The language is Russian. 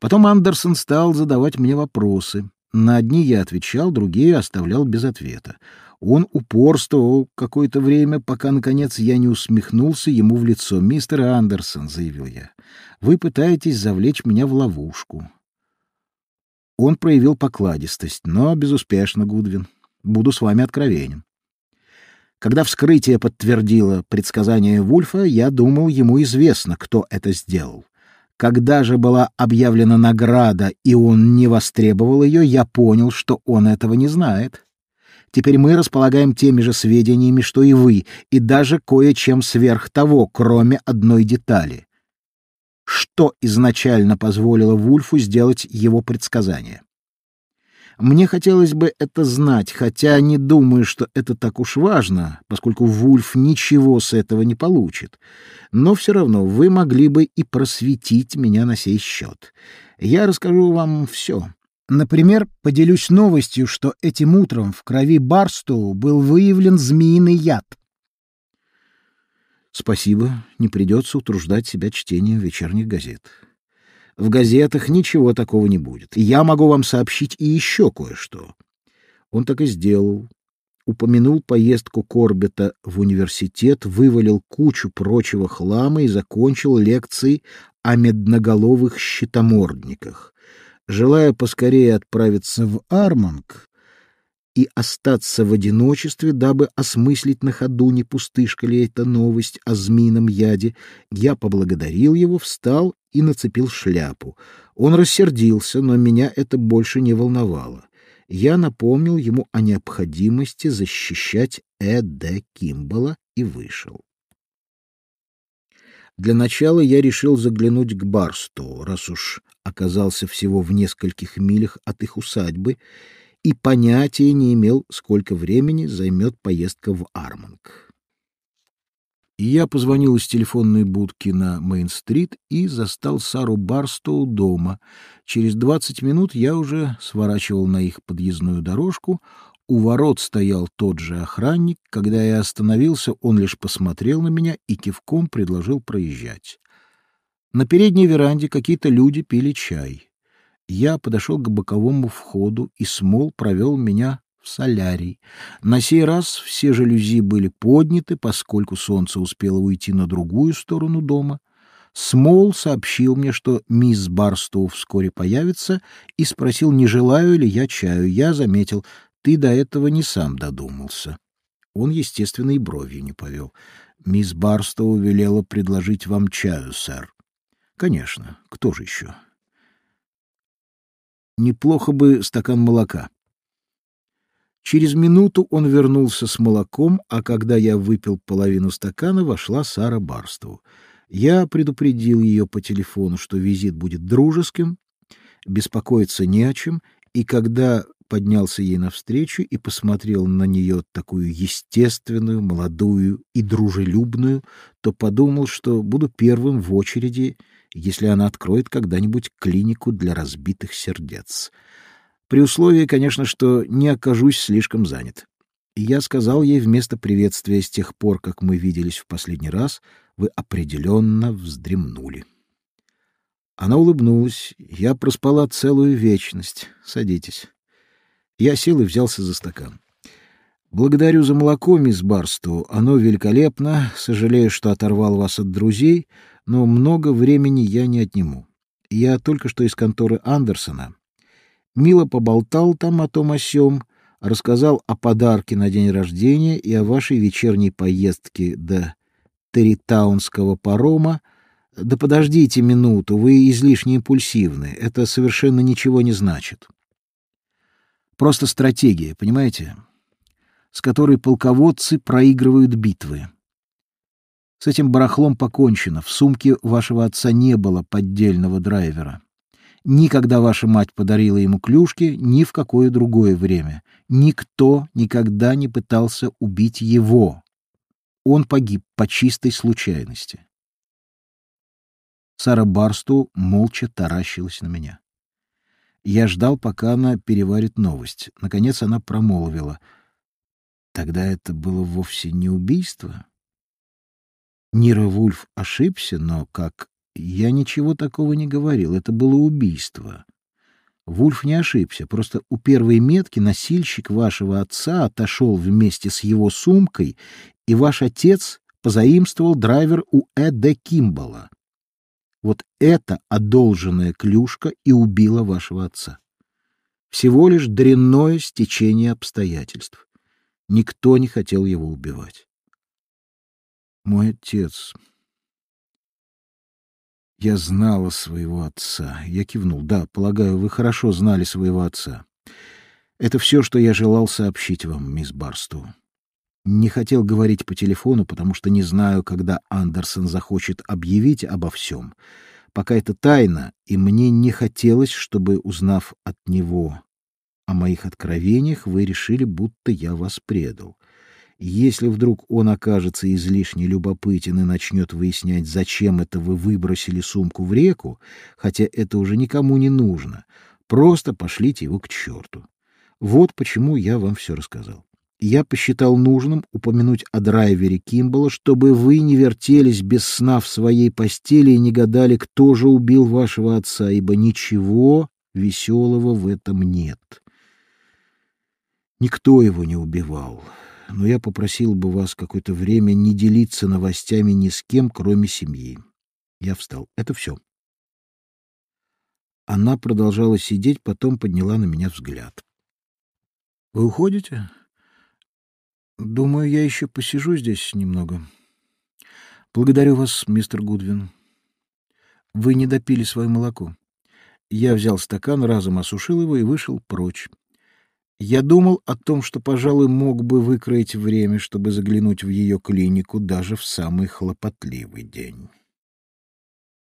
Потом Андерсон стал задавать мне вопросы. На одни я отвечал, другие оставлял без ответа. Он упорствовал какое-то время, пока, наконец, я не усмехнулся ему в лицо. «Мистер Андерсон», — заявил я, — «вы пытаетесь завлечь меня в ловушку». Он проявил покладистость, но безуспешно, Гудвин. Буду с вами откровенен. Когда вскрытие подтвердило предсказание Вульфа, я думал, ему известно, кто это сделал. Когда же была объявлена награда, и он не востребовал ее, я понял, что он этого не знает. Теперь мы располагаем теми же сведениями, что и вы, и даже кое-чем сверх того, кроме одной детали. Что изначально позволило Вульфу сделать его предсказание? Мне хотелось бы это знать, хотя не думаю, что это так уж важно, поскольку Вульф ничего с этого не получит. Но все равно вы могли бы и просветить меня на сей счет. Я расскажу вам все. Например, поделюсь новостью, что этим утром в крови Барстоу был выявлен змеиный яд. Спасибо, не придется утруждать себя чтением вечерних газет. В газетах ничего такого не будет. Я могу вам сообщить и еще кое-что. Он так и сделал. Упомянул поездку Корбета в университет, вывалил кучу прочего хлама и закончил лекции о медноголовых щитомордниках. Желая поскорее отправиться в Арманг, и остаться в одиночестве, дабы осмыслить на ходу, не пустышка ли эта новость о змеином яде, я поблагодарил его, встал и нацепил шляпу. Он рассердился, но меня это больше не волновало. Я напомнил ему о необходимости защищать Эд Кимбала и вышел. Для начала я решил заглянуть к Барсту, раз уж оказался всего в нескольких милях от их усадьбы, и понятия не имел, сколько времени займет поездка в Арманг. Я позвонил из телефонной будки на Мейн-стрит и застал Сару Барстоу дома. Через двадцать минут я уже сворачивал на их подъездную дорожку. У ворот стоял тот же охранник. Когда я остановился, он лишь посмотрел на меня и кивком предложил проезжать. На передней веранде какие-то люди пили чай. Я подошел к боковому входу, и Смол провел меня в солярий. На сей раз все жалюзи были подняты, поскольку солнце успело уйти на другую сторону дома. Смол сообщил мне, что мисс Барстоу вскоре появится, и спросил, не желаю ли я чаю. Я заметил, ты до этого не сам додумался. Он, естественно, и бровью не повел. Мисс Барстоу велела предложить вам чаю, сэр. Конечно, кто же еще? Неплохо бы стакан молока. Через минуту он вернулся с молоком, а когда я выпил половину стакана, вошла Сара Барстоу. Я предупредил ее по телефону, что визит будет дружеским, беспокоиться не о чем, и когда поднялся ей навстречу и посмотрел на нее такую естественную, молодую и дружелюбную, то подумал, что буду первым в очереди если она откроет когда-нибудь клинику для разбитых сердец. При условии, конечно, что не окажусь слишком занят. И я сказал ей вместо приветствия с тех пор, как мы виделись в последний раз, вы определенно вздремнули. Она улыбнулась. Я проспала целую вечность. Садитесь. Я сел и взялся за стакан. Благодарю за молоко, мисс Барсту. Оно великолепно. Сожалею, что оторвал вас от друзей, но много времени я не отниму. Я только что из конторы Андерсона. Мило поболтал там о том о сём, рассказал о подарке на день рождения и о вашей вечерней поездке до Территаунского парома. Да подождите минуту, вы излишне импульсивны. Это совершенно ничего не значит. Просто стратегия, понимаете, с которой полководцы проигрывают битвы. С этим барахлом покончено. В сумке вашего отца не было поддельного драйвера. Никогда ваша мать подарила ему клюшки, ни в какое другое время. Никто никогда не пытался убить его. Он погиб по чистой случайности. Сара Барсту молча таращилась на меня. Я ждал, пока она переварит новость. Наконец она промолвила. Тогда это было вовсе не убийство. Нира Вульф ошибся, но как Я ничего такого не говорил, это было убийство. Вульф не ошибся, просто у первой метки носильщик вашего отца отошел вместе с его сумкой, и ваш отец позаимствовал драйвер у Эда Кимбала. Вот эта одолженная клюшка и убила вашего отца. Всего лишь дрянное стечение обстоятельств. Никто не хотел его убивать. Мой отец... Я знала своего отца. Я кивнул. Да, полагаю, вы хорошо знали своего отца. Это все, что я желал сообщить вам, мисс Барсту. Не хотел говорить по телефону, потому что не знаю, когда Андерсон захочет объявить обо всем. Пока это тайна, и мне не хотелось, чтобы, узнав от него о моих откровениях, вы решили, будто я вас предал. Если вдруг он окажется излишне любопытен и начнет выяснять, зачем это вы выбросили сумку в реку, хотя это уже никому не нужно, просто пошлите его к черту. Вот почему я вам все рассказал. Я посчитал нужным упомянуть о драйвере Кимбала, чтобы вы не вертелись без сна в своей постели и не гадали, кто же убил вашего отца, ибо ничего веселого в этом нет. Никто его не убивал но я попросил бы вас какое-то время не делиться новостями ни с кем, кроме семьи. Я встал. Это все. Она продолжала сидеть, потом подняла на меня взгляд. — Вы уходите? — Думаю, я еще посижу здесь немного. — Благодарю вас, мистер Гудвин. Вы не допили свое молоко. Я взял стакан, разом осушил его и вышел прочь. Я думал о том, что, пожалуй, мог бы выкроить время, чтобы заглянуть в ее клинику даже в самый хлопотливый день.